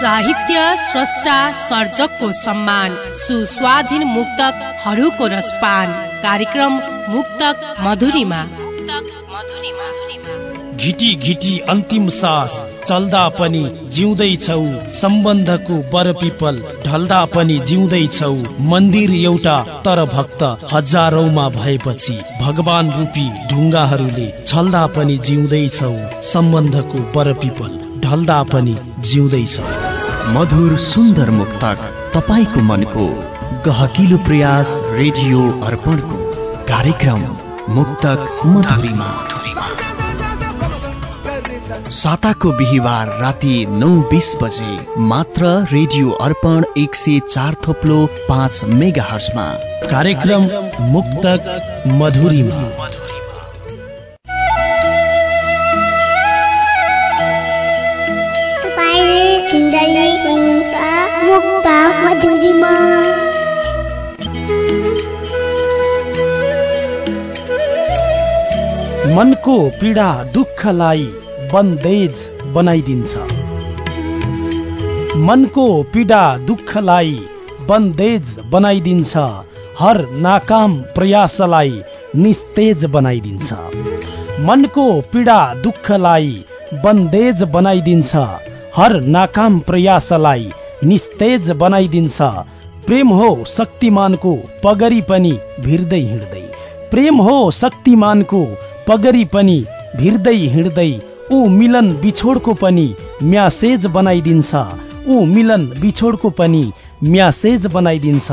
साहित्य स्रष्टा सर्जकको सम्मान सुस्वाधीन मुक्तकहरूको रसपान। कार्यक्रम मुक्तक मधुरीमा। घिटी घिटी अन्तिम सास चल्दा पनि जिउँदैछौ सम्बन्धको बरपिपल ढल्दा पनि जिउँदैछौ मन्दिर एउटा तर भक्त हजारौंमा भएपछि भगवान रूपी ढुङ्गाहरूले छल्दा पनि जिउँदैछौ सम्बन्धको बरपिपल ढल्दा पनि जिउँदैछौ। मधुर सुन्दर मुक्तक तपाईँको मनको गहकिलो प्रयास रेडियो अर्पणको कार्यक्रम मुक्तक मधुरीमा। साताको बिहिबार राति नौ बिस बजे मात्र रेडियो अर्पण एक सय चार थोप्लो पाँच मेगा हर्समा कार्यक्रम मुक्तक मधुरीमा। मनको पीडा दुःखलाई बन्देज बनाइदिन्छ। मनको पीडा दुःखलाई बन्देज बनाइदिन्छ। हर नाकाम प्रयासलाई निस्तेज बनाइदिन्छ। मनको पीडा दुःखलाई बन्देज बनाइदिन्छ। हर नाकाम प्रयासलाई निस्तेज बनाइदिन्छ। प्रेम हो शक्तिमानको पगरी पनि भिर्दै हिँड्दै। प्रेम हो शक्तिमानको पगरी पनि भिर्दै हिँड्दै। ऊ मिलन बिछोडको पनि म्यासेज बनाइदिन्छ। ऊ मिलन बिछोडको पनि म्यासेज बनाइदिन्छ।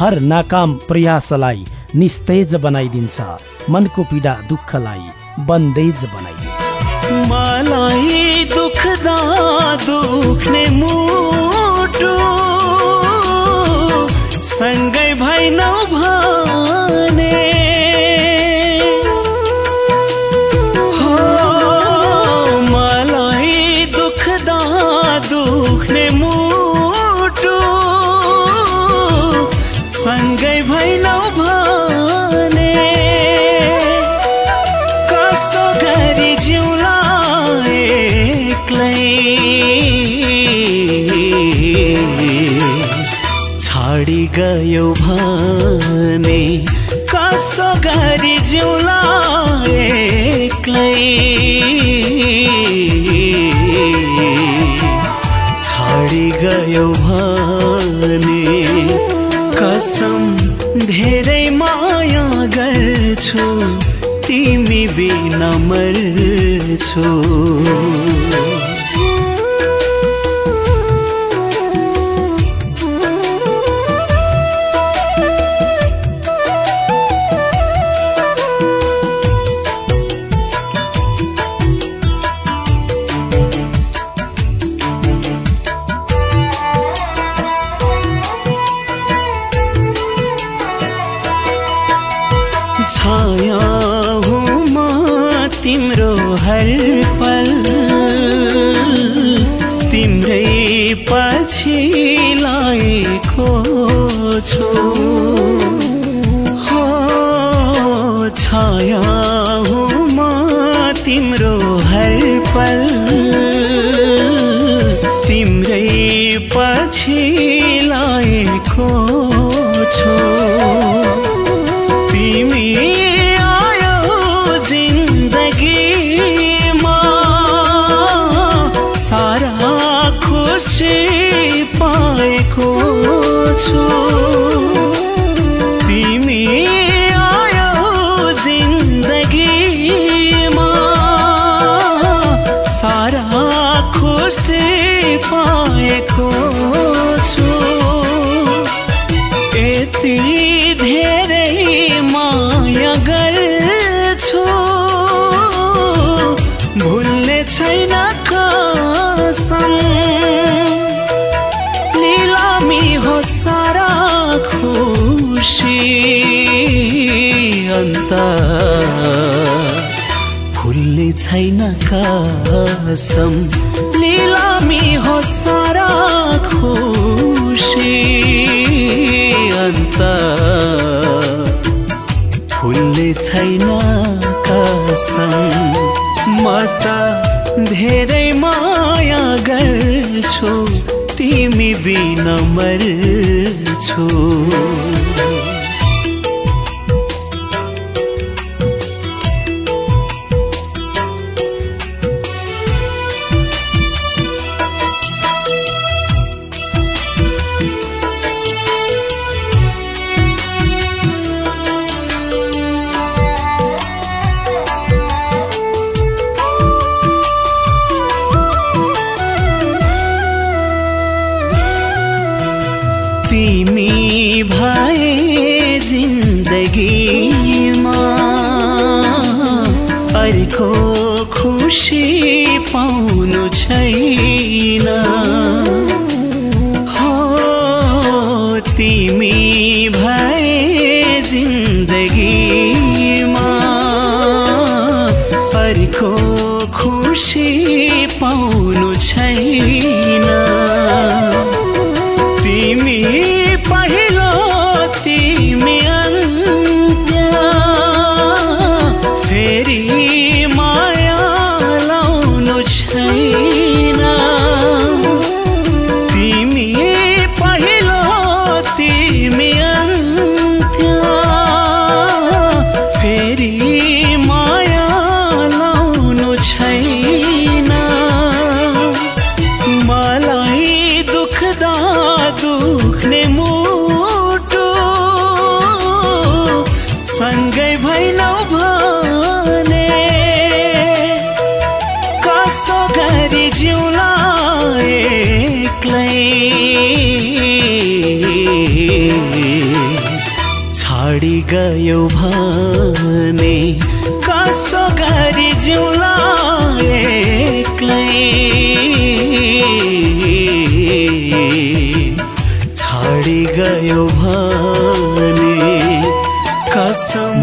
हर नाकाम प्रयासलाई निस्तेज बनाइदिन्छ। मनको पीडा दुःखलाई बन्देज बनाइदिन्छ। मलाई दुखदा दुख्ने मुटु सँगै भएनौ भने। गयो भने कसो गरी जिउला एक्लै? छाडी गयो भने कसम धेरै माया गर्छु तिमी बिना मर्छु। तिम्रै पछि लागेको छु। तिमी आयो जिन्दगीमा। सारा खुसी पाएको छु। छैन कसम निलामी हो सारा खुसी अन्त भुल्ने छैन कसम। म त धेरै माया गर्छु तिमी बिन मर्छु।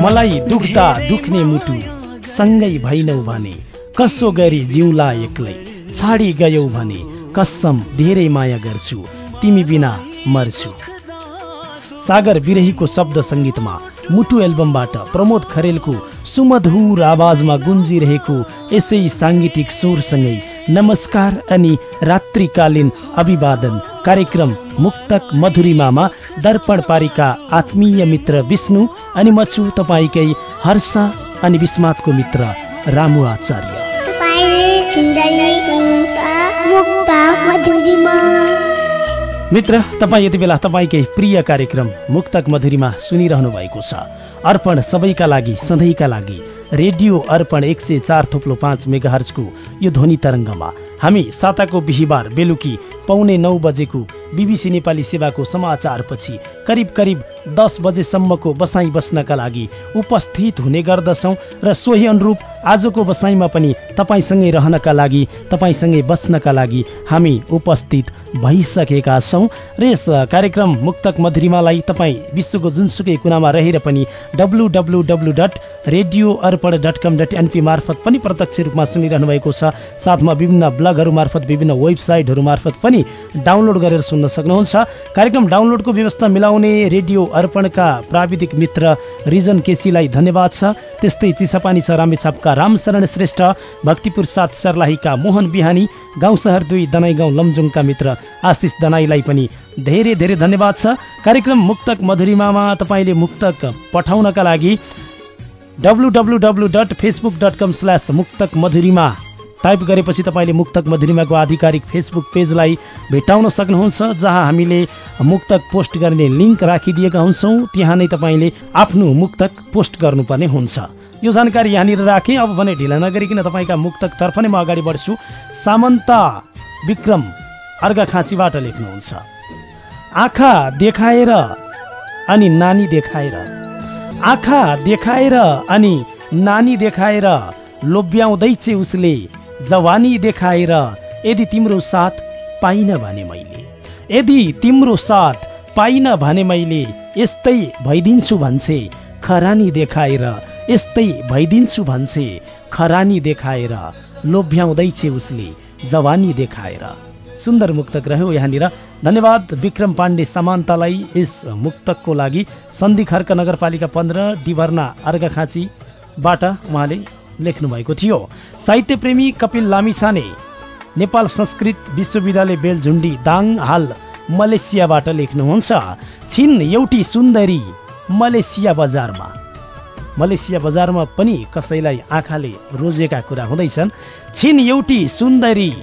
मलाई दुख्दा दुख्ने मुटु सँगै भैनौ भने कसो गरी जिउला एक्लै छाडी गयौ भने कसम धेरै माया गर्छु तिमी बिना मर्छु। सागर विरहीको शब्द सङ्गीतमा मुटु एल्बमबाट प्रमोद खरेलको सुमधुर आवाजमा गुन्जिरहेको यसै साङ्गीतिक स्वरसँगै नमस्कार अनि रात्रिकालीन अभिवादन कार्यक्रम मुक्तक मधुरिमामा दर्पण पारिका आत्मीय मित्र विष्णु अनि म छु तपाईँकै हर्ष अनि विस्मातको मित्र रामु आचार्य। मित्र तपाईँ यति बेला तपाईँकै प्रिय कार्यक्रम मुक्तक मधुरीमा सुनिरहनु भएको छ। अर्पण सबैका लागि सधैँका लागि रेडियो अर्पण एक सय चार थोप्लो पाँच मेगाहर्जको यो ध्वनि तरङ्गमा। हामी साताको बिहिबार बेलुकी पौने नौ बजेको बिबिसी नेपाली सेवाको समाचारपछि करिब करिब दस बजेसम्मको बसाइ बस्नका लागि उपस्थित हुने गर्दछौँ र सोही अनुरूप आजको बसाइमा पनि तपाईँसँगै रहनका लागि तपाईँसँगै बस्नका लागि हामी उपस्थित भइसकेका छौँ र यस कार्यक्रम मुक्तक मधुरिमालाई तपाईँ विश्वको जुनसुकै कुनामा रहेर पनि W radio Arpan dot com dot NP मार्फत पनि प्रत्यक्ष रूपमा सुनिरहनु भएको छ। साथमा विभिन्न ब्लगहरू मार्फत विभिन्न वेबसाइटहरू मार्फत पनि डाउनलोड गरेर सुन्न सक्नुहुन्छ। कार्यक्रम डाउनलोडको व्यवस्था मिलाउने रेडियो अर्पणका प्राविधिक मित्र रिजन केसीलाई धन्यवाद छ। त्यस्तै चिसापानी छ रामेछापका रामशरण श्रेष्ठ भक्तिपुर सात सर्लाहीका मोहन बिहानी गाउँ सहर दुई दनाई गाउँ लमजुङका मित्र आशिष दनाईलाई पनि धेरै धेरै धन्यवाद छ। कार्यक्रम मुक्तक मधुरिमामा तपाईँले मुक्तक पठाउनका लागि W W W dot Facebook dot com slash Muktak Madhurima type गरेपछि तपाईँले मुक्तक मधुरिमाको आधिकारिक फेसबुक पेजलाई भेटाउन सक्नुहुन्छ जहाँ हामीले मुक्तक पोस्ट गर्ने लिङ्क राखिदिएका हुन्छौँ। त्यहाँ नै तपाईँले आफ्नो मुक्तक पोस्ट गर्नुपर्ने हुन्छ। यो जानकारी यहाँनिर राखेँ। अब भने ढिला नगरिकन तपाईँका मुक्तकतर्फ नै म अगाडि बढ्छु। सामन्ता विक्रम अर्घाखाँचीबाट लेख्नुहुन्छ। आँखा देखाएर अनि नानी देखाएर। आँखा देखाएर अनि नानी देखाएर लोभ्याउँदैछ उसले। जवानी देखाएर यदि तिम्रो साथ पाइन भने मैले यदि तिम्रो साथ पाइन भने मैले यस्तै भइदिन्छु भन्छे खरानी देखाएर यस्तै भइदिन्छु भन्छे खरानी देखाएर लोभ्याउँदैछ उसले जवानी देखाएर। सुन्दर मुक्तक रह्यो यहाँनिर। धन्यवाद विक्रम पाण्डे समान्तलाई यस मुक्तकको लागि। सन्धि खर्क नगरपालिका पन्ध्र डिभर्ना अर्घाखाँचीबाट उहाँले लेख्नु भएको थियो। साहित्य प्रेमी कपिल लामिछाने नेपाल संस्कृत विश्वविद्यालय बेलझुन्डी दाङ हाल मलेसियाबाट लेख्नुहुन्छ। छिन एउटी सुन्दरी मलेसिया बजारमा। मलेसिया बजारमा पनि कसैलाई आँखाले रोजेका कुरा हुँदैछन्। छिन एउटी सुन्दरी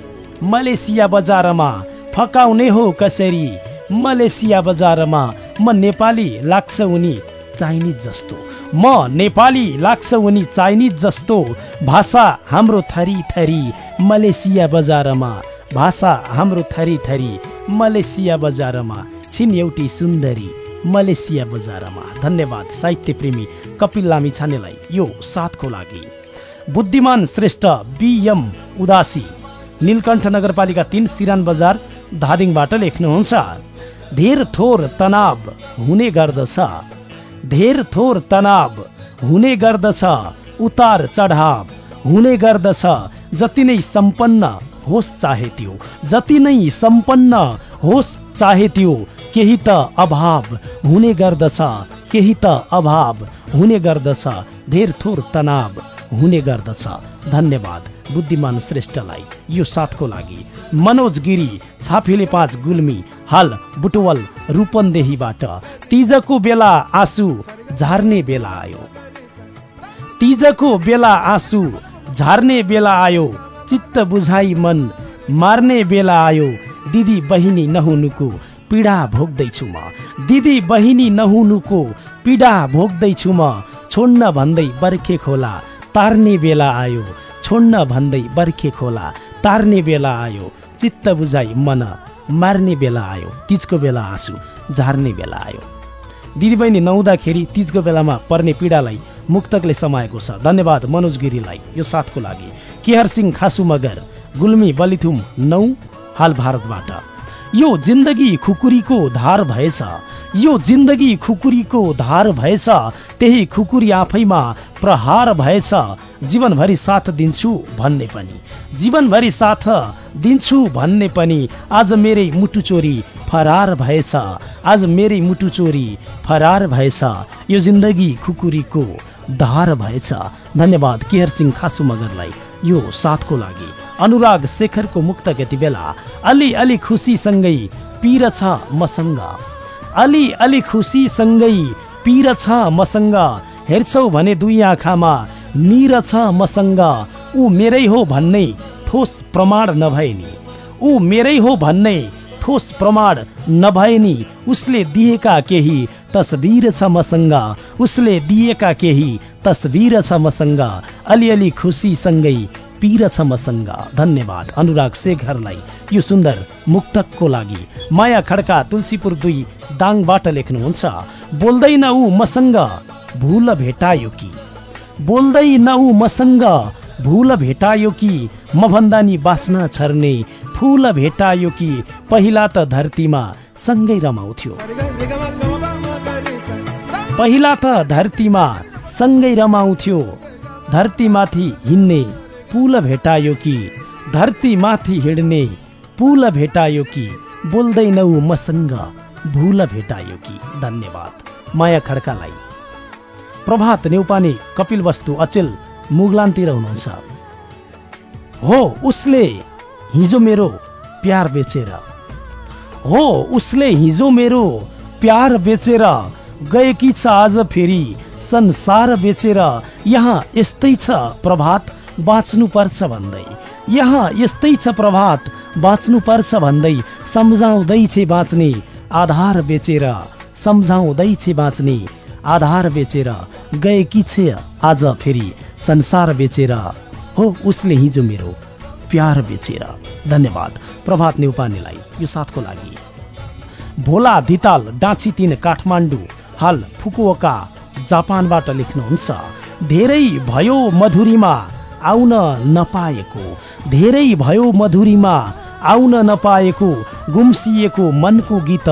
मलेसिया बजारमा फकाउने हो कसरी? मलेसिया बजारमा म नेपाली लाग्छ उनी। चाइनिज जस्तो। म नेपाली लाग्छ उनी चाइनिज जस्तो। भाषा हाम्रो थरी थरी मलेसिया बजारमा। भाषा हाम्रो थरी थरी मलेसिया बजारमा। छिन एउटी सुन्दरी मलेसिया बजारमा। धन्यवाद साहित्य प्रेमी कपिल लामी छानेलाई यो साथको लागि। बुद्धिमान श्रेष्ठ बिएम उदासी नीलकण्ठ नगरपालिका तिन सिरान बजार धादिङबाट लेख्नुहुन्छ धेर थोर तनाव हुने गर्दछ। धेर थोर तनाव हुने गर्दछ उतार चढाव। हुने गर्दछ जति नै सम्पन्न होस् चाहे त्यो जति नै सम्पन्न होस् चाहे त्यो केही त अभाव। हुने गर्दछ केही त अभाव। हुने गर्दछ धेर थोर तनाव हुने गर्दछ। धन्यवाद बुद्धिमान श्रेष्ठलाई। यो साथको लागि मनोज गिरी छाफेले पाँच गुल्मी हाल बुटवल रूपन्देहीबाट तिजको बेला आँसु झार्ने बेला आयो। तिजको बेला आँसु झार्ने बेला आयो चित्त बुझाइ मन मार्ने बेला आयो। दिदी बहिनी नहुनुको पीडा भोग्दैछु म। दिदी बहिनी नहुनुको पीडा भोग्दैछु म। छोड्न भन्दै बर्खे खोला तार्ने बेला आयो। छोड्न भन्दै बर्खे खोला तार्ने बेला आयो। चित्त बुझाइ मन मार्ने बेला आयो। तिजको बेला आँसु झार्ने बेला आयो। दिदीबहिनी नहुँदाखेरि तिजको बेलामा पर्ने पीडालाई मुक्तकले समाएको छ। धन्यवाद मनोज गिरीलाई यो साथको लागि। केहर सिंह खासु मगर गुल्मी बलिथुम नौ हाल भारतबाट। यो जिन्दगी खुकुरीको धार भएछ। यो जिन्दगी खुकुरीको धार भएछ। त्यही खुकुरी आफैमा प्रहार भएछ। जीवनभरि साथ दिन्छु भन्ने पनि। जीवनभरि साथ दिन्छु भन्ने पनि आज मेरै मुटु चोरी फरार भएछ। आज मेरै मुटु चोरी फरार भएछ। यो जिन्दगी खुकुरीको धार भएछ। धन्यवाद। केहर सिंह खासु मगरलाई यो साथको लागि। अनुराग शेखरको मुक्त यति बेला। अलि अलि खुसीसँगै पिर छ मसँग। अलि अलि खुसीसँगै पिर छ मसँग। हेर्छौ भने दुई आँखामा निर छ मसँग। ऊ मेरै हो भन्ने ठोस प्रमाण नभए नि ऊ मेरै हो भन्ने ठोस प्रमाण नभए नि उसले दिएका केही तस्बिर छ मसँग। उसले दिएका केही तस्बिर छ मसँग। अलिअलि खुसीसँगै पिर छ मसँग धन्यवाद। अनुराग शेखरलाई यो सुन्दर मुक्तकको लागि। माया खड्का तुलसीपुर दुई दाङबाट लेख्नुहुन्छ। बोल्दैन ऊ मसँग भूल भेटायो कि? बोल्दैन ऊ मसँग भूल भेटायो कि? म भन्दा नि बाँच्न छर्ने फुल भेटायो कि? पहिला त धरतीमा सँगै रमाउँथ्यो। पहिला त धरतीमा सँगै रमाउँथ्यो। धरतीमाथि हिँड्ने पुल भेटायो कि? धरतीमाथि हिँड्ने पुल भेटायो कि? बोल्दैनौ मसँग भूल भेटायो कि? धन्यवाद। माया खड्कालाई। प्रभात नेउपाने कपिल वस्तु अचेल मुगलानतिर हुनुहुन्छ। हो उसले हिजो मेरो प्यार बेचेर। हो उसले हिजो मेरो प्यार बेचेर गएकी छ आज फेरि संसार बेचेर। यहाँ यस्तै छ प्रभात। बाँच्नु पर्छ भन्दै। यहाँ यस्तै छ प्रभात बाँच्नु पर्छ भन्दै सम्झाउँदैछ बाँच्ने आधार बेचेर सम्झाउँदैछ बाँच्ने आधार बेचेर गएकी छे आज फेरि संसार बेचेर। हो उसले हिजो मेरो प्यार बेचेर। धन्यवाद। प्रभात नेउपानेलाई यो साथको लागि। भोला धिताल डाँची तिन काठमाडौँ हाल फुकुओका जापानबाट लेख्नुहुन्छ। धेरै भयो मधुरीमा। आउन नपाएको। धेरै भयो मधुरीमा आउन नपाएको गुम्सिएको मनको गीत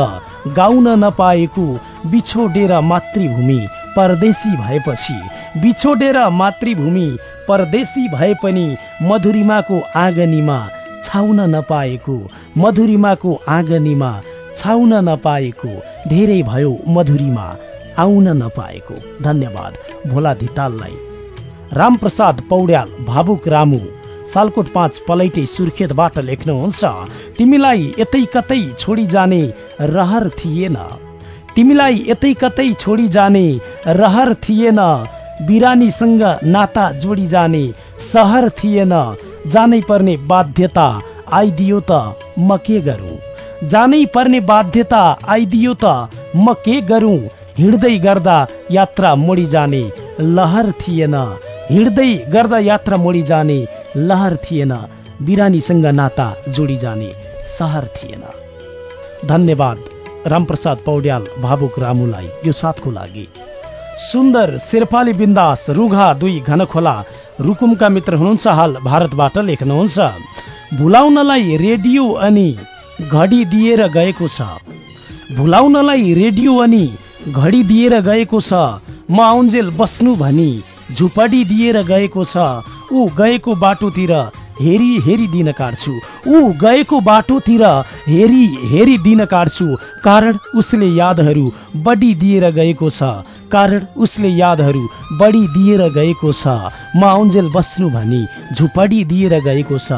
गाउन नपाएको बिछोडेर मातृभूमि परदेशी भएपछि। बिछोडेर मातृभूमि परदेशी भए पनि मधुरिमाको आँगनीमा छाउन नपाएको मधुरिमाको आँगनीमा छाउन नपाएको धेरै भयो मधुरीमा आउन नपाएको। धन्यवाद। भोला धिताललाई रामप्रसाद पौड्याल भावुक रामु सालकोट पाँच पलैटे सुर्खेतबाट लेख्नुहुन्छ तिमीलाई यतै कतै छोडी जाने रहर थिएन। तिमीलाई यतै कतै छोडी जाने रहर थिएन। बिरानीसँग नाता जोडी जाने सहर थिएन। जानै पर्ने बाध्यता आइदियो त म के गरौँ। जानै पर्ने बाध्यता आइदियो त म के गरौँ। हिँड्दै गर्दा यात्रा मोडी जाने लहर थिएन। हिँड्दै गर्दा यात्रा मोडी जाने लहर थिएन। बिरानीसँग नाता जोडी जाने सहर थिएन। धन्यवाद रामप्रसाद पौड्याल भावुक रामुलाई यो साथको लागि। सुन्दर शेर्पाली बिन्दास रुघा दुई घनखोला रुकुमका मित्र हुनुहुन्छ हाल भारतबाट लेख्नुहुन्छ। भुलाउनलाई रेडियो अनि घडी दिएर गएको छ। भुलाउनलाई रेडियो अनि घडी दिएर गएको छ। म आउन्जेल बस्नु भनी झुपडी दिएर गएको छ। ऊ गएको बाटोतिर हेरी हेरी दिन काट्छु। ऊ गएको बाटोतिर हेरी हेरी दिन काट्छु। कारण उसले यादहरू बढी दिएर गएको छ। कारण उसले यादहरू बढी दिएर गएको छ। म आउन्जेल बस्नु भनी झुपडी दिएर गएको छ।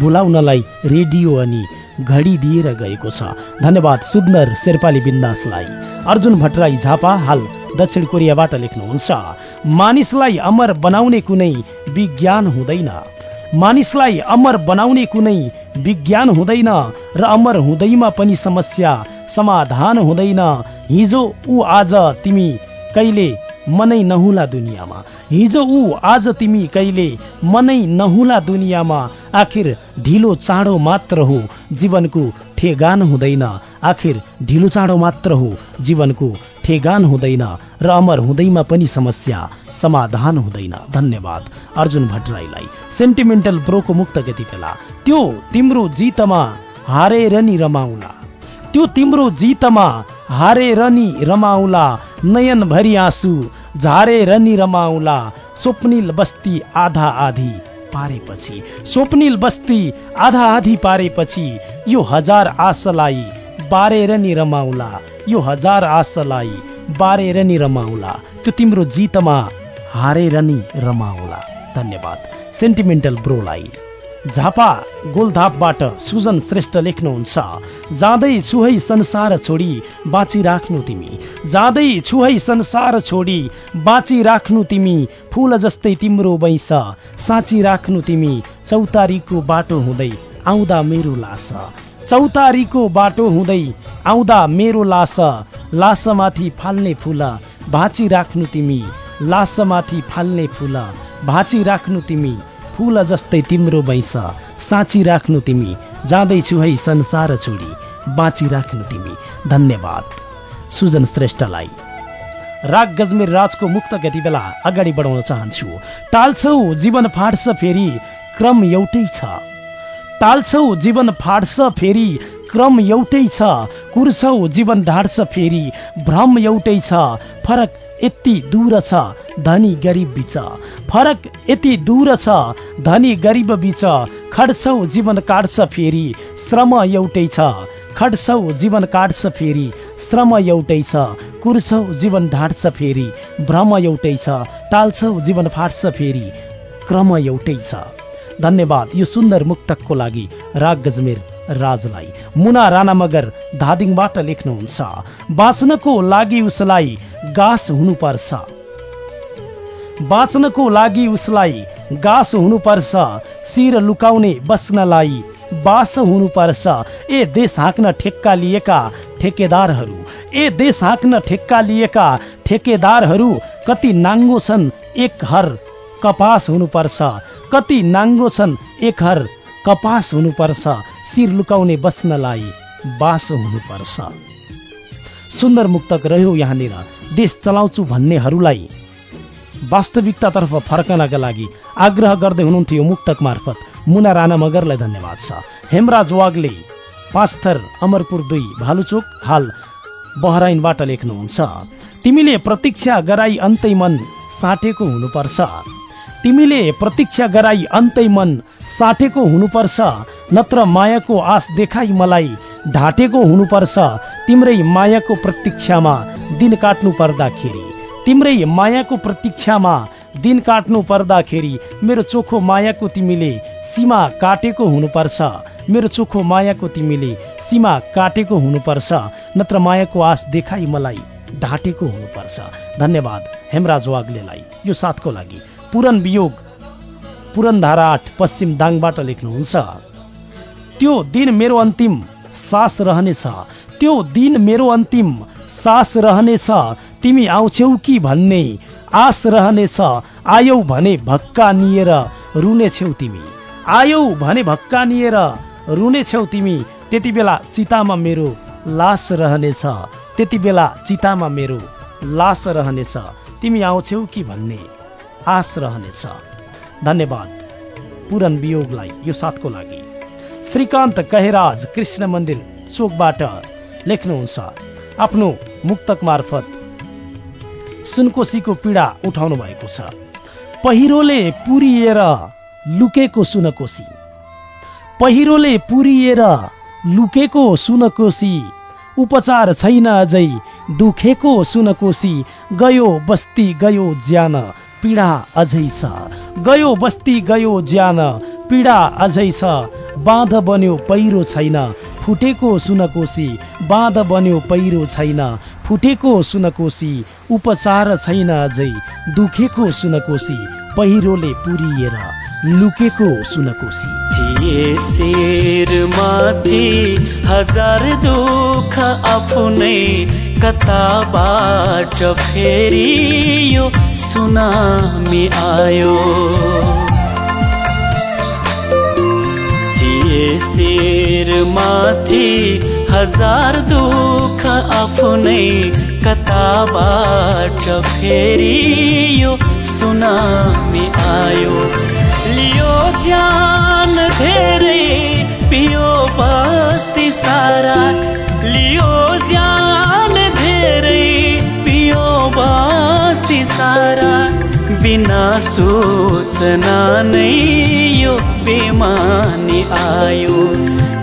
भुलाउनलाई रेडियो अनि घडी दिएर गएको छ। धन्यवाद सुन्दर शेर्पाली बिन्दासलाई। अर्जुन भट्टराई झापा हाल दक्षिण कोरियाबाट लेख्नुहुन्छ मानिसलाई अमर बनाउने कुनै विज्ञान हुँदैन। मानिसलाई अमर बनाउने कुनै विज्ञान हुँदैन र अमर हुँदैमा पनि समस्या समाधान हुँदैन। हिजो ऊ आज तिमी कहिले मनै नहुला दुनियाँमा। हिजो ऊ आज तिमी कहिले मनै नहुला दुनियाँमा। आखिर ढिलो चाँडो मात्र हो जीवनको ठेगान हुँदैन। आखिर ढिलो चाँडो मात्र हो जीवनको ठेगान हुँदैन। र अमर हुँदैमा पनि समस्या समाधान हुँदैन। धन्यवाद। अर्जुन भट्टराईलाई। सेन्टिमेन्टल ब्रोको मुक्त गति बेला त्यो तिम्रो जितमा हारेर नि रमाउला। त्यो तिम्रो जितमा हारेर नि रमाउला नयन भरि आँसु झारेर नि रमाउला स्वप्निल बस्ती आधा आधी पारेपछि। स्वप्निल बस्ती आधा आधी पारेपछि यो हजार आशलाई बारेर नि रमाउला यो हजार आशलाई बारेर नि रमाउला त्यो तिम्रो जितमा हारेर नि रमाउला। धन्यवाद। सेन्टिमेन्टल ब्रोलाई। झापा गोलधापबाट सुजन श्रेष्ठ लेख्नुहुन्छ। जाँदै छुहै संसार छोडी बाँचिराख्नु तिमी। जाँदै छुहै संसार छोडी बाँचिराख्नु तिमी। फुल जस्तै तिम्रो बैस साँची राख्नु तिमी। चौतारीको बाटो हुँदै आउँदा मेरो लास। चौतारीको बाटो हुँदै आउँदा मेरो लास। लासमाथि फाल्ने फुल भाँची राख्नु तिमी। लासमाथि फाल्ने फुल भाँची राख्नु तिमी। फुल जस्तै तिम्रो बैस। साँची राख्नु तिमी। जाँदैछु है संसार छोडी। बाँची राख्नु तिमी। धन्यवाद। सुजन श्रेष्ठलाई। राग गजमेर राजको मुक्त गति बेला अगाडि बढाउन चाहन्छु। टाल्छौ जीवन फाड्छ फेरि क्रम एउटै छ। टाल्छौ जीवन फाड्छ फेरि क्रम एउटै छ। कुर्छौ जीवन ढाड्छ फेरि भ्रम एउटै छ। फरक यति दूर छ धनी गरिब बिच। फरक यति दूर छ धनी गरिब बिच। खड्छौ जीवन काट्छ फेरि श्रम एउटै छ। खड्छौ जीवन काट्छ फेरि श्रम एउटै छ। कुर्छौ जीवन ढाड्छ फेरि भ्रम एउटै छ। टाल्छौ जीवन फाट्छ फेरि क्रम एउटै छ। धन्यवाद यो सुन्दर मुक्तकको लागि राग गजमेर। राजलाई। मुना राणा मगर धादिङबाट लेख्नुहुन्छ बाँच्नको लागि उसलाई गाँस हुनुपर्छ। बाँच्नको लागि उसलाई गाँस हुनुपर्छ शिर लुकाउने बस्नलाई बास हुनुपर्छ। ए देश हाँक्न ठेक्का लिएका ठेकेदारहरू ए देश हाँक्न ठेक्का लिएका ठेकेदारहरू कति नाङ्गो छन् एक हर कपास हुनुपर्छ कति नाङ्गो छन् एक हर कपास हुनुपर्छ शिर लुकाउने बस्नलाई बास हुनुपर्छ। सुन्दर मुक्तक रह्यो यहाँनिर देश चलाउँछु भन्नेहरूलाई वास्तविकतातर्फ फर्कनका लागि आग्रह गर्दै हुनुहुन्थ्यो मुक्तक मार्फत। मुना राणा मगरलाई धन्यवाद छ। हेमराज वागले पाँचथर अमरपुर दुई भालुचोक हाल बहराइनबाट लेख्नुहुन्छ। तिमीले प्रतीक्षा गराई अन्तै मन साटेको हुनुपर्छ। तिमीले प्रतीक्षा गराई अन्तै मन साटेको हुनुपर्छ नत्र मायाको आश देखाई मलाई। ढाटेको हुनुपर्छ तिम्रै मायाको प्रतीक्षामा दिन काट्नु पर्दाखेरि। तिम्रै मायाको प्रतीक्षामा दिन काट्नु पर्दाखेरि मेरो चोखो मायाको तिमीले सीमा काटेको हुनुपर्छ। मेरो चोखो मायाको तिमीले सीमा काटेको हुनुपर्छ नत्र मायाको आश देखाई मलाई ढाँटेको हुनुपर्छ। धन्यवाद हेमराज वाग्लेलाई। यो साथको लागि पुरन वियोग पुरन धारा आठ पश्चिम दाङबाट लेख्नुहुन्छ। त्यो दिन मेरो अन्तिम सास रहनेछ त्यो दिन मेरो अन्तिम सास रहनेछ तिमी आउँछौ कि भन्ने आश रहनेछ आयौ भने भक्का निएर रुनेछौ तिमी। आयौ भने भक्का निएर रुनेछौ तिमी। त्यति बेला चितामा मेरो लास रहनेछ त्यति बेला चितामा मेरो लास रहनेछ तिमी आउँछौ कि भन्ने आश रहनेछ धन्यवाद। पुरन वियोगलाई यो साथको लागि। श्रीकान्त कहेराज कृष्ण मन्दिर चोकबाट लेख्नुहुन्छ आफ्नो मुक्तक मार्फत। सुनकोसीको पीडा उठाउनु भएको छ। पहिरोले पुरिएर लुकेको सुनकोसी। पहिरोले पुरिएर लुकेको सुनकोसी। उपचार छैन अझै दुखेको सुनकोसी। गयो बस्ती गयो ज्यान। पीडा अझै छ। गयो बस्ती गयो ज्यान। पीडा अझै छ। बाँध बन्यो पहिरो छैन। फुटेको सुनकोसी। बाँध बन्यो पहिरो छैन। फुटेको सुनकोसी। उपचार छैन अझै। दुखेको सुनकोसी। पहिरोले पुरिएर लुकेको सुनकोसी। थिए शेर माथि हजार दुःख आफ्नै कताबाट फेरि यो सुनामी आयो। शेर माथि हजार दुःख आफ्नै कताबाट फेरि यो सुनामी आयो। लियो ज्यान धेरै पियो बस्ती सारा। लियो ज्यान बस्ती सारा बिना सूचना नै यो बेमानी आयो।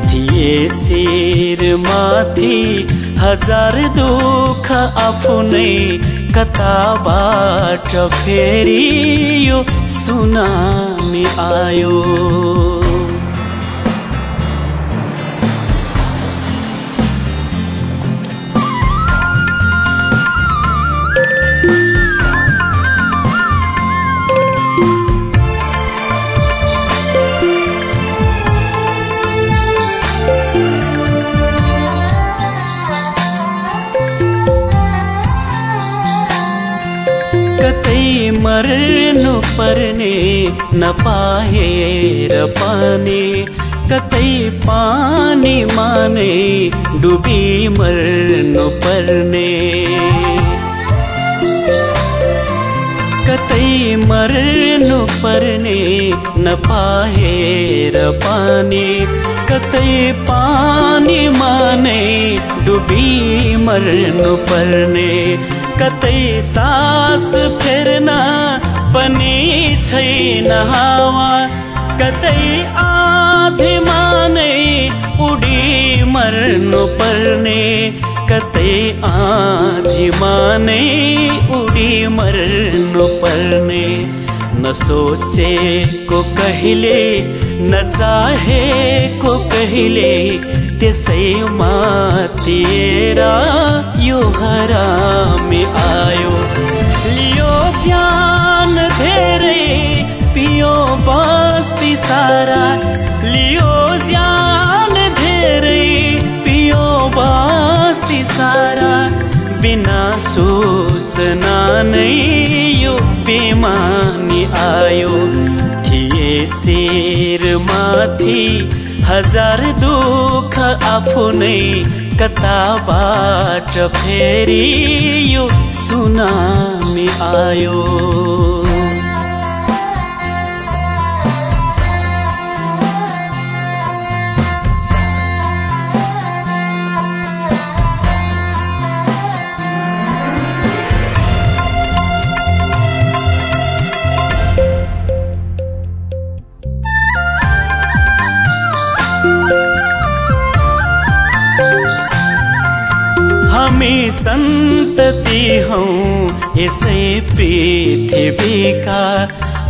थिए शिर माथि हजार दुःख आफ्नै कताबाट फेरि यो सुनामी आयो। मर्नु पर्ने नपाएर पानी कतै पानी माने डुबी मर्नु पर्ने। कतै मर्नु पर्ने नपाएर पानी। कतै पानी माने डुबी मर्नु पर्ने। कतै सास फेर्न पनि छैन हावा कतै आधीमा नै उडी मर्नु पर्ने। कतै आधीमा नै उडी मर्नु पर्ने। नसोचेको कहिले नचाहेको कहिले त्यसैमा तेर यो हरामी आयो। लियो ज्यान धेरै नै यो बेमानी आयो। थिए शेर माथि हजार दुःख आफ्नै कताबाट फेरि यो सुनामी आयो। सन्तति हौ यसै पृथ्वीका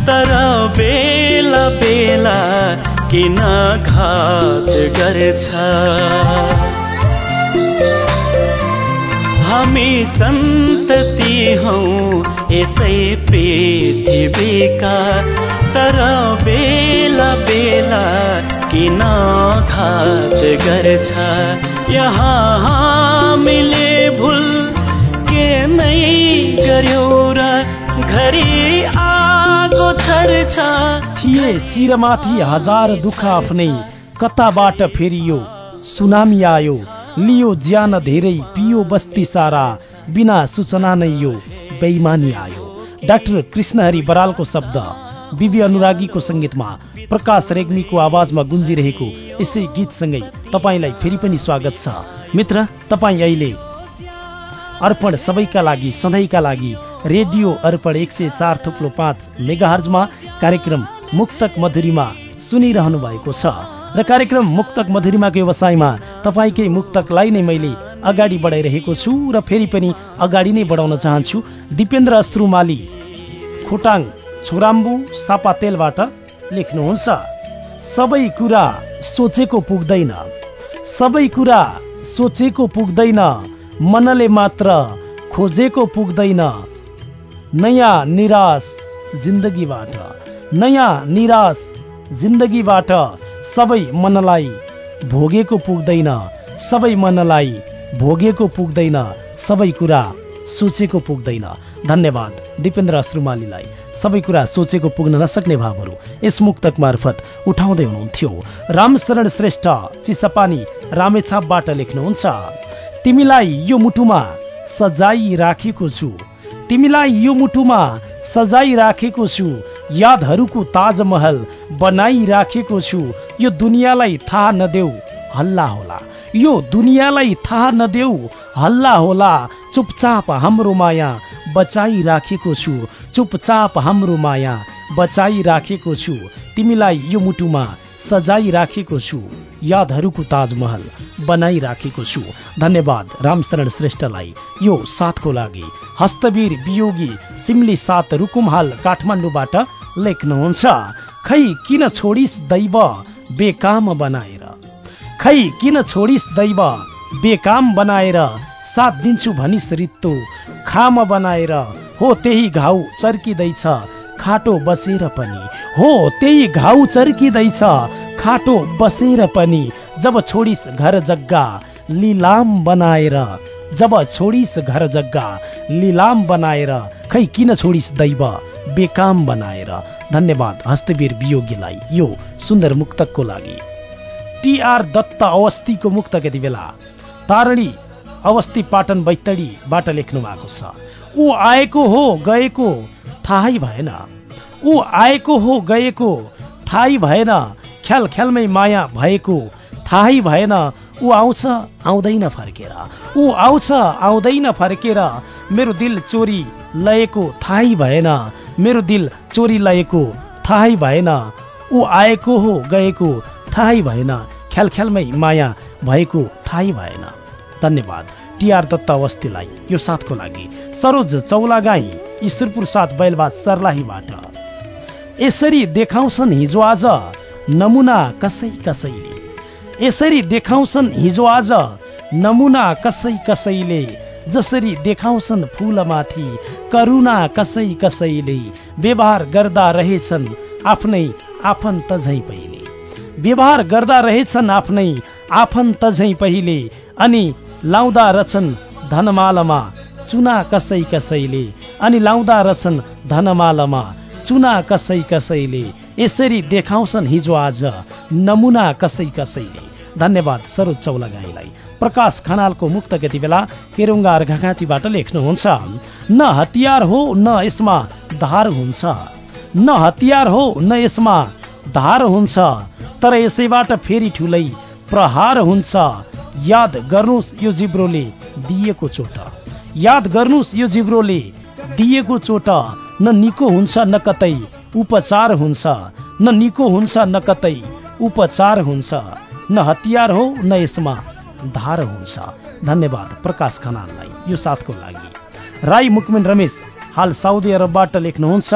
तर बेला बेला किन घात गर्छ हामी सन्तति हौ यसै पृथ्वीका तर बेला बेला किन घात गर्छ यहाँ हामीले नै गर्यो र घरि आगो छर्छ। थिए शिरमाथि हजार दुःख आफ्नै कताबाट फेरियो? सुनामी आयो लियो ज्यान धेरै पियो बस्ती सारा बिना सूचना नै यो बेइमानी आयो। डाक्टर कृष्णहरि बरालको शब्द बिबी अनुरागीको सङ्गीतमा प्रकाश रेग्मीको आवाजमा गुन्जिरहेको यसै गीतसँगै तपाईँलाई फेरि पनि स्वागत छ। मित्र तपाईँ अहिले अर्पण सबैका लागि सधैँका लागि रेडियो अर्पण एक सय चार थुप्लो पाँच मेगाहर्जमा कार्यक्रम मुक्तक मधुरीमा सुनिरहनु भएको छ। र कार्यक्रम मुक्तक मधुरीमाको व्यवसायमा तपाईँकै मुक्तकलाई नै मैले अगाडि बढाइरहेको छु र फेरि पनि अगाडि नै बढाउन चाहन्छु। दिपेन्द्र अश्रुमाली खोटाङ छोराम्बु सापातेलबाट लेख्नुहुन्छ सबै कुरा सोचेको पुग्दैन सबै कुरा सोचेको पुग्दैन मनले मात्र खोजेको पुग्दैन। नयाँ निराश जिन्दगीबाट नयाँ निराश जिन्दगीबाट सबै मनलाई भोगेको पुग्दैन सबै मनलाई भोगेको पुग्दैन सबै कुरा सोचेको पुग्दैन। धन्यवाद दिपेन्द्र अश्रुमालीलाई सबै कुरा सोचेको पुग्न नसक्ने भावहरू यस मुक्तक मार्फत उठाउँदै हुनुहुन्थ्यो। रामशरण श्रेष्ठ चिसपानी रामेछापबाट लेख्नुहुन्छ। तिमीलाई यो मुटुमा सजाई राखेको छु। तिमीलाई यो मुटुमा सजाई राखेको छु। यादहरूको ताजमहल बनाइराखेको छु। यो दुनियाँलाई थाहा नदेऊ हल्ला होला। यो दुनियाँलाई थाहा नदेऊ हल्ला होला। चुपचाप हाम्रो माया बचाइराखेको छु। चुपचाप हाम्रो माया बचाइराखेको छु। तिमीलाई यो मुटुमा सजाइराखेको छु। यादहरूको ताजमहल बनाइराखेको छु। धन्यवाद रामशरण श्रेष्ठलाई। यो साथको लागि हस्तवीर वियोगी सिमली सात रुकुमहाल काठमाडौँबाट लेख्नुहुन्छ खै किन छोडिस दैव बेकाम बनाएर? खै किन छोडिस दैव बेकाम बनाएर? साथ दिन्छु भनिस रित्तो खाम बनाएर हो त्यही घाउ चर्किँदैछ खाटो बसेर पनि। हो त्यही घाउ चर्किँदैछ। खाटो बसेर पनि। जब छोडिस घर जग्गा लिलाम बनाएर। जब छोडिस घर जग्गा लिलाम बनाएर। खै किन छोडिस दैव? बेकाम बनाएर। धन्यवाद हस्तवीर वियोगीलाई। यो सुन्दर मुक्तकको लागि। टिआर दत्त अवस्थीको मुक्तक यति बेला। तारणी अवस्थी पाटन बैतडीबाट लेख्नु भएको छ। ऊ आएको हो गएको थाहै भएन। ऊ आएको हो गएको थाहै भएन। ख्याल ख्यालमै माया भएको थाहै भएन। ऊ आउँछ आउँदैन फर्केर। ऊ आउँछ आउँदैन फर्केर। मेरो दिल चोरी लएको थाहै भएन। मेरो दिल चोरी लएको थाहै भएन। ऊ आएको हो गएको थाहै भएन। ख्याल ख्यालमै माया भएको थाहै भएन। धन्यवाद। टिआर दत्त अवस्थीलाई यो साथको लागि सरोज चौलागाई ईश्वरपुर साथ बैलबाज सर्लाहीबाट। यसरी देखाउँछन् हिजो आज नमुना कसै कसैले। यसरी देखाउँछन् हिजो आज नमुना कसै कसैले। जसरी देखाउँछन् फुलमाथि करुणा कसै कसैले। व्यवहार गर्दा रहेछन् आफ्नै आफन्त झै पहिले। व्यवहार गर्दा रहेछन् आफ्नै आफन्त झै पहिले अनि लाउँदा रछन् धनमालमा चुना कसै कसैले। अनि लाउँदा रछन् धनमालमा चुना कसै कसैले। यसरी देखाउँछन् हिजो आज नमुना कसै कसैले। धन्यवाद सरोज चौलागाईलाई। प्रकाश खनालको मुक्त यति बेला केरुङ्गा अर्घाघाँचीबाट लेख्नुहुन्छ न हतियार हो न यसमा धार हुन्छ। न हतियार हो न यसमा धार हुन्छ। तर यसैबाट फेरि ठुलै प्रहार हुन्छ। याद गर्नुहोस् यो जिब्रोले दिएको चोट। याद गर्नुहोस् यो जिब्रोले दिएको चोट। न निको हुन्छ न कतै उपचार हुन्छ। न निको हुन्छ न कतै उपचार हुन्छ। न हतियार हो न यसमा धार हुन्छ। धन्यवाद प्रकाश खनाललाई यो साथको लागि। राई मुकमिन रमेश हाल साउदी अरबबाट लेख्नुहुन्छ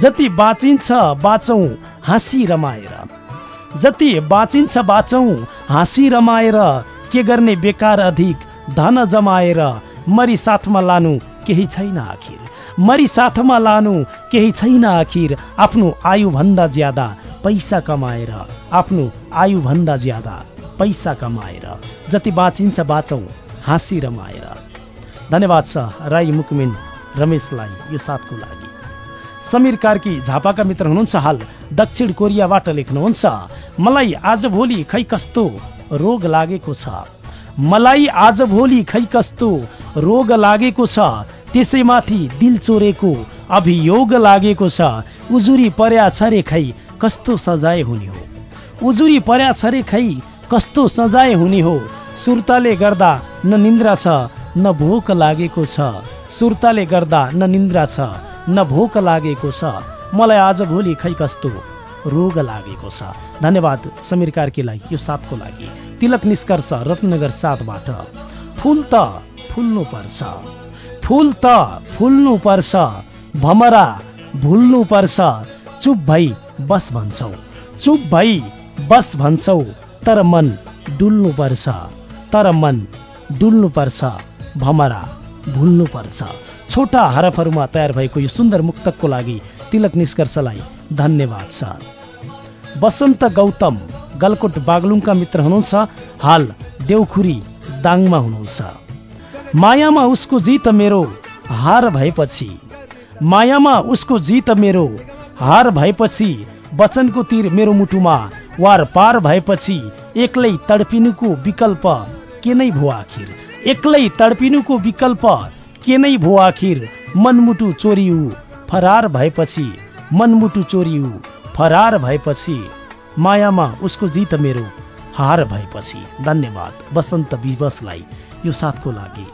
जति बाँचिन्छ बाँचौँ हाँसी रमाएर। जति बाँचिन्छ बाँचौँ हाँसी रमाएर के गर्ने बेकार अधिक धन जमाएर मरी साथमा लानु केही छैन आखिर। मरी साथमा लानु केही छैन आखिर। आफ्नो आयुभन्दा ज्यादा पैसा कमाएर आफ्नो आयुभन्दा ज्यादा पैसा कमाएर जति बाँचिन्छ बाँचौँ हाँसी रमाएर। धन्यवाद छ राई मुकमिन रमेशलाई यो साथको लागि। समीर कार्की झापाका मित्र हुनुहुन्छ हाल दक्षिण कोरियाबाट लेख्नुहुन्छ मलाई आजभोलि खै कस्तो रोग लागेको छ? मलाई आजभोलि खै कस्तो रोग लागेको छ? त्यसैमाथि दिल चोरेको अभियोग लागेको छ। उजुरी पर्या छ रे खै कस्तो सजाय हुने हो? उजुरी पर्या छ रे खै कस्तो सजाय हुने हो? सुर्ताले गर्दा न निन्द्रा छ न भोक लागेको छ। सुर्ताले गर्दा न निन्द्रा छ न भोक लागेको छ मलाई आज भोलि खै कस्तो रोग लागेको छ। धन्यवाद समीर कार्कीलाई यो साथको लागि। तिलक निष्कर्ष रत्नगर साथबाट फुल त फुल्नु पर्छ फुल त फुल्नु पर्छ भमरा भुल्नु पर्छ चुप भई बस भन्छौ। चुप भई बस भन्छौ। तर मन डुल्नु पर्छ तर मन डुल्नु पर्छ भमरा भुल्नु पर्छ छोटा हरफहरूमा तयार भएको यो सुन्दर मुक्तकको लागि तिलक निष्कर्षलाई धन्यवाद छ बसन्त गौतम गलकोट बागलुङका मित्र हुनुहुन्छ। हाल देउखुरी दाङमा हुनुहुन्छ। मायामा उसको जित मेरो हार भएपछि मायामा उसको जित मेरो हार भएपछि वचनको तीर मेरो मुटुमा वार पार भएपछि एक्लै तडपिनुको विकल्प के नै भो आखिर? एक्लै तडपिनुको विकल्प के नै भो आखिर मनमुटु चोरिउ। फरार भएपछि मनमुटु चोरिउ। फरार भएपछि मायामा उसको जित मेरो हार भएपछि। धन्यवाद। बसन्त विवसलाई यो साथको लागि।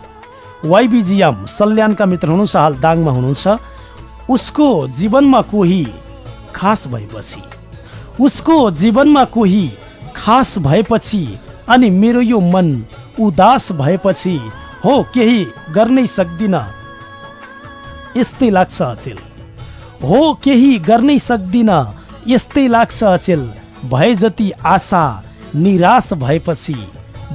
वाइबिजिएम सल्यानका मित्र हुनुहुन्छ हाल दाङमा हुनुहुन्छ। उसको जीवनमा कोही खास भएपछि उसको जीवनमा कोही खास भएपछि अनि मेरो यो मन उदास भएपछि हो केही गर्नै सक्दिन। यस्तै लाग्छ अचेल। हो केही गर्नै सक्दिन यस्तै लाग्छ अचेल। भए जति आशा निराश भएपछि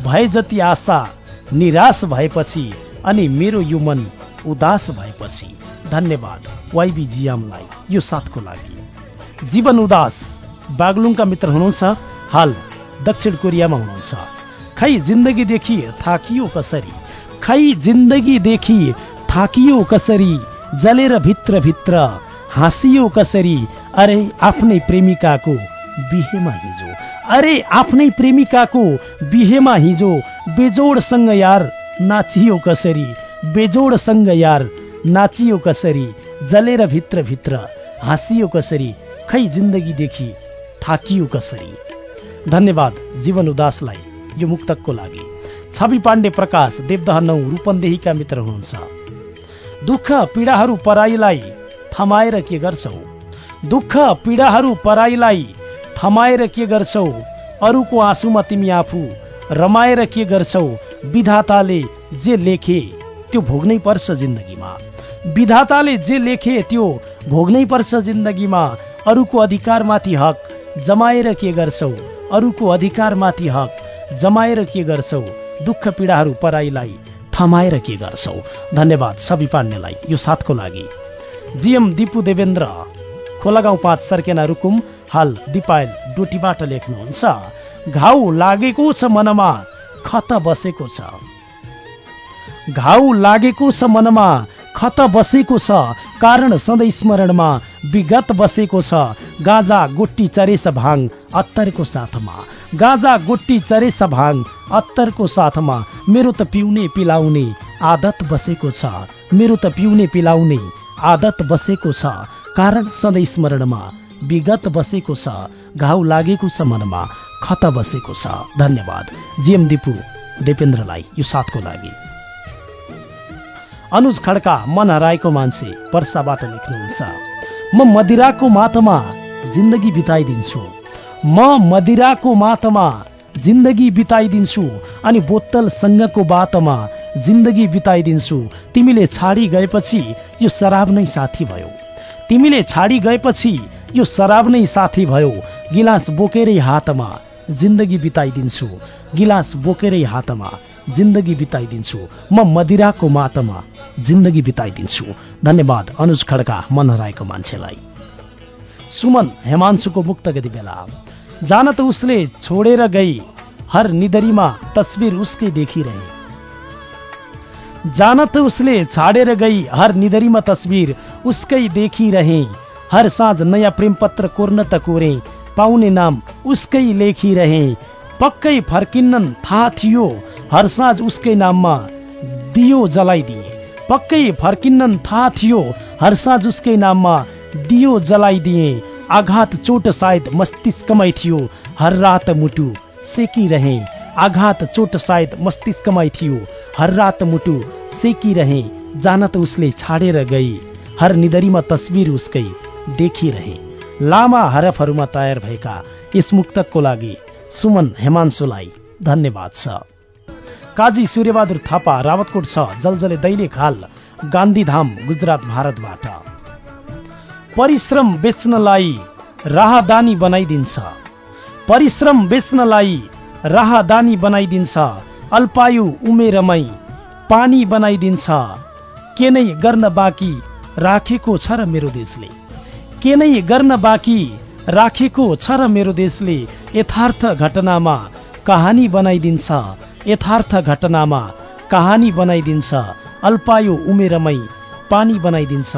भए जति आशा निराश भएपछि अनि मेरो यो मन उदास भएपछि। धन्यवाद। वाइबी जियामलाई यो साथको लागि। जीवन उदास। बागलुङका मित्र हुनुहुन्छ। हाल दक्षिण कोरियामा हुनुहुन्छ। खै जिन्दगीदेखि थाकियो कसरी? खै जिन्दगीदेखि थाकियो कसरी? जलेर भित्र भित्र हाँसियो कसरी? अरे आफ्नै प्रेमिकाको बिहेमा हिजो। अरे आफ्नै प्रेमिकाको बिहेमा हिजो बेजोडसँग यार नाचियो कसरी? बेजोडसँग यार नाचियो कसरी? जलेर भित्र भित्र हाँसियो कसरी? खै जिन्दगीदेखि थाकियो कसरी? धन्यवाद जीवन उदासलाई। यो मुक्तकको लागि छवि पाण्डे प्रकाश देवदह नौ रूपन्देहीका मित्र हुनुहुन्छ दुःख पीडाहरू पराईलाई थमाएर के गर्छौ दुःख पीडाहरू पराईलाई थमाएर के गर्छौ अरूको आँसुमा तिमी आफू रमाएर के गर्छौ विधाताले जे लेखे त्यो भोग्नै पर्छ जिन्दगीमा विधाताले जे लेखे त्यो भोग्नै पर्छ जिन्दगीमा अरूको अधिकारमाथि हक जमाएर के गर्छौ अरूको अधिकारमाथि हक जमाएर के गर्छौ? दुःख पीडाहरू पराईलाई थमाएर के गर्छौ? धन्यवाद सबै पाण्डेलाई यो साथको लागि। जिएम दिपु देवेन्द्र खोलागाउँ पाँच सर्केना रुकुम हाल दिपायल डोटीबाट लेख्नुहुन्छ घाउ लागेको छ मनमा खत बसेको छ। घाउ लागेको छ मनमा खत बसेको छ कारण सधैँ स्मरणमा विगत बसेको छ गाजा गोट्टी चरेस भाङ अत्तरको साथमा। गाजा गोट्टी चरेस भाङ अत्तरको साथमा। मेरो त पिउने पिलाउने आदत बसेको छ। मेरो त पिउने पिलाउने आदत बसेको छ। कारण सधैँ स्मरणमा विगत बसेको छ। घाउ लागेको छ मनमा खत बसेको छ। धन्यवाद। जिएम दिपु देपेन्द्रलाई यो साथको लागि। अनुज खड्का मन हराएको मान्छे वर्षाबाट लेख्नुहुन्छ। म मदिराको माथमा जिन्दगी बिताइदिन्छु। म मदिराको माथमा जिन्दगी बिताइदिन्छु अनि बोतलसँगको बाटोमा जिन्दगी बिताइदिन्छु। तिमीले छाडी गएपछि यो शराब नै साथी भयो। तिमीले छाडी गएपछि यो शराब नै साथी भयो। गिलास बोकेरै हातमा जिन्दगी बिताइदिन्छु। गिलास बोकेरै हातमा जिन्दगी बिताइदिन्छु। म मदिराको माटोमा जिन्दगी बिताइदिन्छु। धन्यवाद अनुज खड्का मन हराएको मान्छेलाई। सुमन हेमांशुको मुक्त गति बेला। जान त उसले छोडेर गई हर निदरीमा तस्बिर उसकै देखिरहे। जान त उसले छाडेर गई हर निदरीमा तस्बिर उसकै देखिरहे। हर साँझ नयाँ प्रेम पत्र कोर्न त कोरे पाउने नाम उसकै लेखिरहे। पक्कै फर्किन्नन् थाहा थियो हर साँझ उसकै नाममा दियो जलाइदिए। पक्कै फर्किन्नन् थाहा थियो हर साँझ उसकै नाममा दियो जलाइदिए। आघात चोट सायद मस्तिष्कमै थियो। हर रात मुटु सेकिरहे। आघात चोट सायद मस्तिष्कमै थियो। हर रात मुटु सेकिरहे। जान त उसले छाडेर गई। हर निदरीमा तस्बिर उसकै देखिरहे। लामा हरफहरूमा तयार भएका यस मुक्तकको लागि सुमन हेमांशुलाई धन्यवाद छ। काजी सूर्यबहादुर थापा रावतकोट छ। जलजले दैले खाल गान्धीधाम गुजरात भारतबाट। परिश्रम बेच्नलाई राहदानी बनाइदिन्छ। परिश्रम बेच्नलाई राहदानी बनाइदिन्छ। अल्पायु उमेरमै पानी बनाइदिन्छ। के नै गर्न बाँकी राखेको छ र मेरो देशले। के नै गर्न बाँकी राखेको छ र मेरो देशले यथार्थ घटनामा कहानी बनाइदिन्छ। यथार्थ घटनामा कहानी बनाइदिन्छ। अल्पायु उमेरमै पानी बनाइदिन्छ।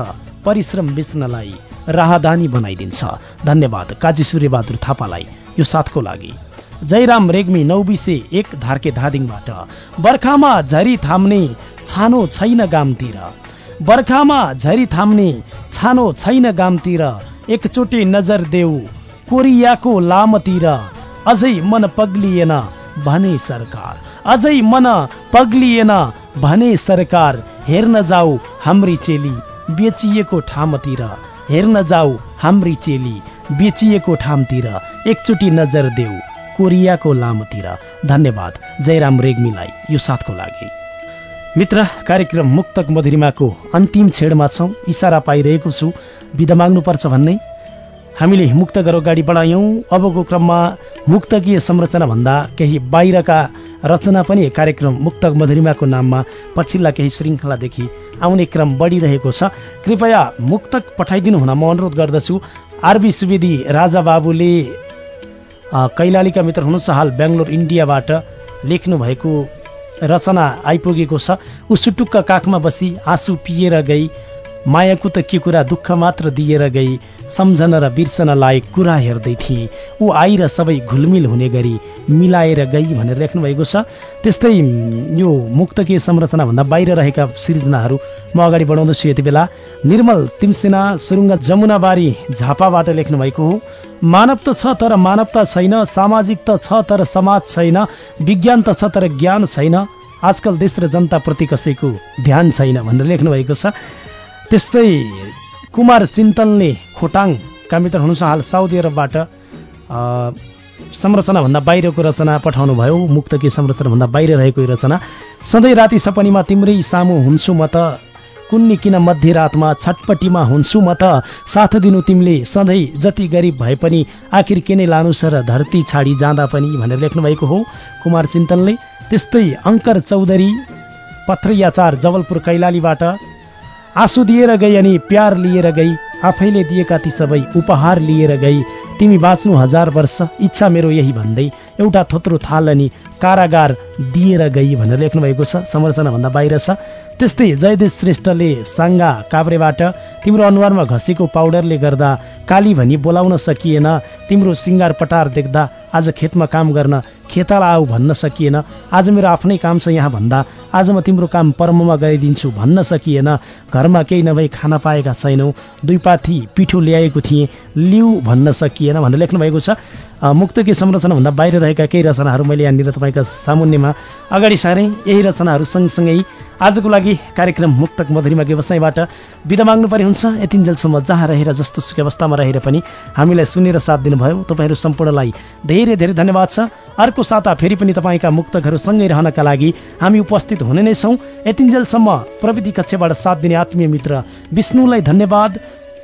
परिश्रम बेच्नलाई राहदानी बनाइदिन्छ। धन्यवाद काजी सूर्यबहादुर थापालाई यो साथको लागि। जयराम रेग्मी नौबिसे एक धार्के धादिङबाट। बर्खामा झरी थाम्ने छानो छैन गामतिर। बर्खामा झरी थाम्ने छानो छैन गामतिर। एकचोटि नजर देऊ कोरियाको लामतिर। अझै मन पग्लिएन भने सरकार। अझै मन पग्लिएन भने सरकार। हेर्न जाऊ हाम्री चेली बेचिएको ठामतिर हेर्न जाऊ हाम्री चेली बेचिएको ठामतिर एकचोटि नजर देऊ कोरियाको लामतिर। धन्यवाद जयराम रेग्मीलाई यो साथको लागि। मित्र कार्यक्रम मुक्तक मधुरिमाको अन्तिम छेडमा छौँ। इसारा पाइरहेको छु। बिदा माग्नुपर्छ भन्ने। हामीले मुक्तगर अगाडि बढायौँ। अबको क्रममा मुक्तकीय संरचनाभन्दा केही बाहिरका रचना पनि कार्यक्रम मुक्तक मधुरिमाको नाममा पछिल्ला केही श्रृङ्खलादेखि आउने क्रम बढिरहेको छ। कृपया मुक्तक पठाइदिनु हुन म अनुरोध गर्दछु। आरबी सुवेदी राजा बाबुले कैलालीका मित्र हुनुहुन्छ हाल बेङ्गलोर इन्डियाबाट लेख्नु भएको रचना आइपुगेको छ। ऊ सुटुक्क काखमा बसी आँसु पिएर गई। मायाको त के कुरा दुःख मात्र दिएर गई। सम्झन र बिर्सन लायक कुरा हेर्दै थिए। ऊ आई र सबै घुलमिल हुने गरी मिलाएर गई भनेर लेख्नु भएको छ। त्यस्तै यो मुक्तकीय संरचनाभन्दा बाहिर रहेका सिर्जनाहरू म अगाडि बढाउँदैछु यति बेला। निर्मल तिमसेना सुरुङ्ग जमुनाबारी झापाबाट लेख्नु भएको हो। मानव त छ तर मानवता छैन सामाजिक त छ तर समाज छैन विज्ञान त छ तर ज्ञान छैन। आजकल देश र जनताप्रति कसैको ध्यान छैन भनेर लेख्नु भएको छ। त्यस्तै कुमार चिन्तनले खोटाङका मित्र हुनुहुन्छ हाल साउदी अरबबाट संरचनाभन्दा बाहिरको रचना पठाउनु भयो मुक्तकी संरचनाभन्दा बाहिर रहेको रचना। सधैँ राति सपनीमा तिम्रै सामु हुन्छु म त कुन्नी किन मध्यरातमा छटपट्टिमा हुन्छु म त साथ दिनु तिमीले सधैँ जति गरिब भए पनि आखिर के नै लानु छ धरती छाडी जाँदा पनि भनेर लेख्नु भएको हो कुमार चिन्तनले त्यस्तै अङ्कर चौधरी पथरैयाचार जबलपुर कैलालीबाट आँसु दिएर गई अनि प्यार लिएर गई आफैले दिएका ती सबै उपहार लिएर गई। तिमी बाँच्नु हजार वर्ष इच्छा मेरो यही भन्दै एउटा थोत्रो थाल अनि कारागार दिएर गई भनेर लेख्नु भएको छ संरचनाभन्दा बाहिर छ। त्यस्तै जयदेश श्रेष्ठले साङ्गा काभ्रेबाट तिम्रो अनुहारमा घसेको पाउडरले गर्दा काली भनी बोलाउन सकिएन तिम्रो सिङ्गार पटार देख्दा आज खेतमा काम गर्न खेताला आऊ भन्न सकिएन। आज मेरो आफ्नै काम छ यहाँ भन्दा आज म तिम्रो काम पर्ममा गरिदिन्छु भन्न सकिएन। घरमा केही नभई खान पाएका छैनौ। दुई पाथी पिठो ल्याएको थिएँ। लिउ भन्न सकिएन भनेर लेख्नु भएको छ मुक्तकी संरचनाभन्दा बाहिर रहेका केही रचनाहरू मैले यहाँनिर तपाईँका सामुन्यमा अगाडि सारेँ। यही रचनाहरू सँगसँगै आजको लागि कार्यक्रम मुक्तक मधुरीमा व्यवसायबाट बिदा माग्नु पर्ने हुन्छ। यतिन्जेलसम्म जहाँ रहेर जस्तो सुकै अवस्थामा रहेर पनि हामीलाई सुनेर साथ दिनुभयो। तपाईँहरू सम्पूर्णलाई धेरै धेरै धन्यवाद छ। अर्को साता फेरि पनि तपाईँका मुक्तकहरू सँगै रहनका लागि हामी उपस्थित हुने नै छौँ। यतिन्जेलसम्म प्रविधि कक्षबाट साथ दिने आत्मीय मित्र विष्णुलाई धन्यवाद।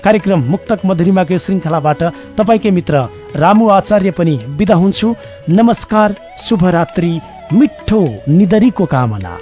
कार्यक्रम मुक्तक मधुरिमाको श्रृङ्खलाबाट तपाईँकै मित्र रामु आचार्य पनि बिदा हुन्छु। नमस्कार शुभरात्रि मिठो निदरीको कामना।